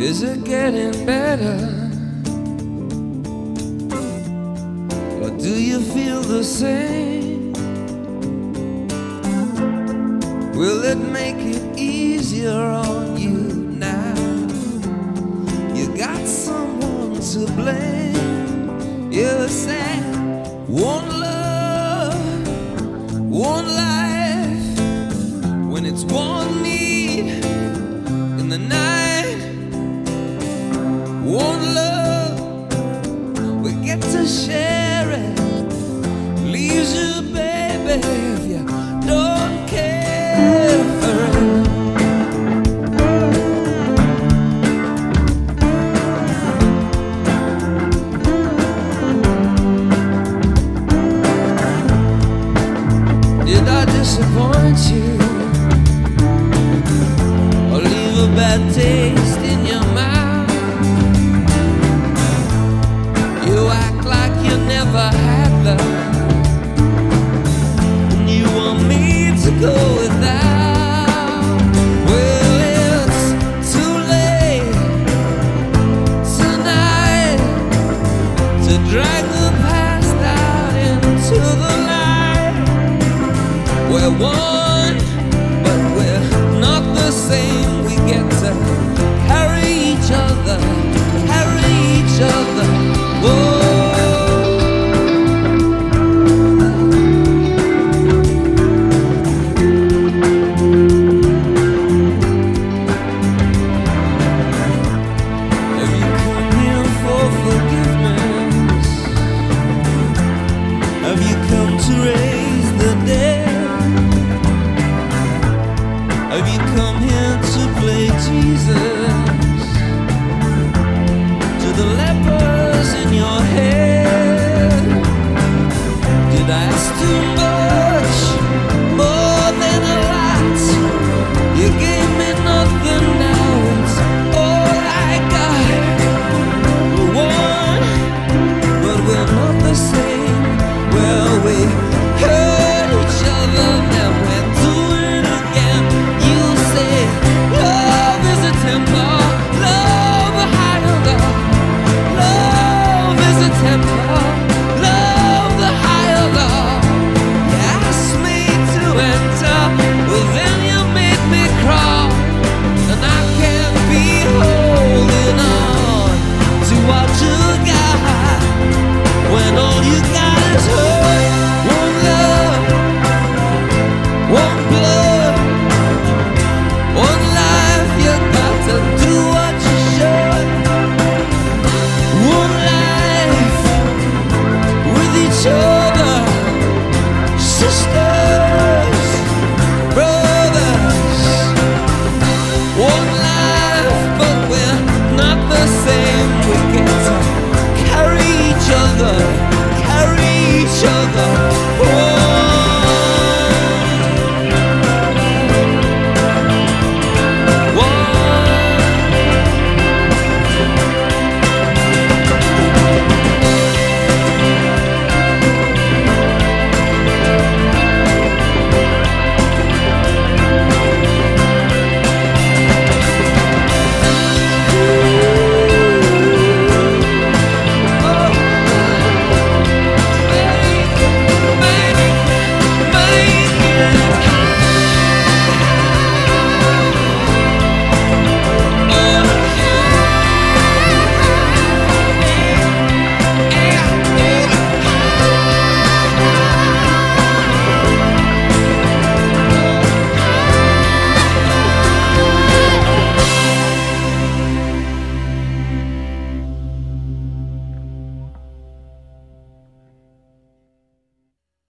Is it getting better? Or do you feel the same? Will it make it easier on you now? You got someone to blame. You said one love, one life. One love, we get to share like you never had love. And you want me to go without. Well, it's too late tonight to drag the past out into the light. We're one, Have you come here to play Jesus? To the lepers in your head?